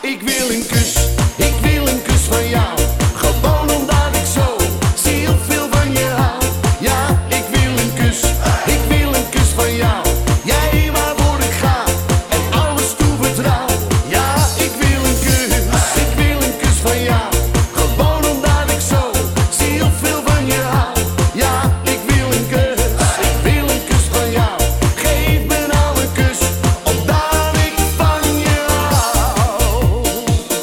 ik wil een kus.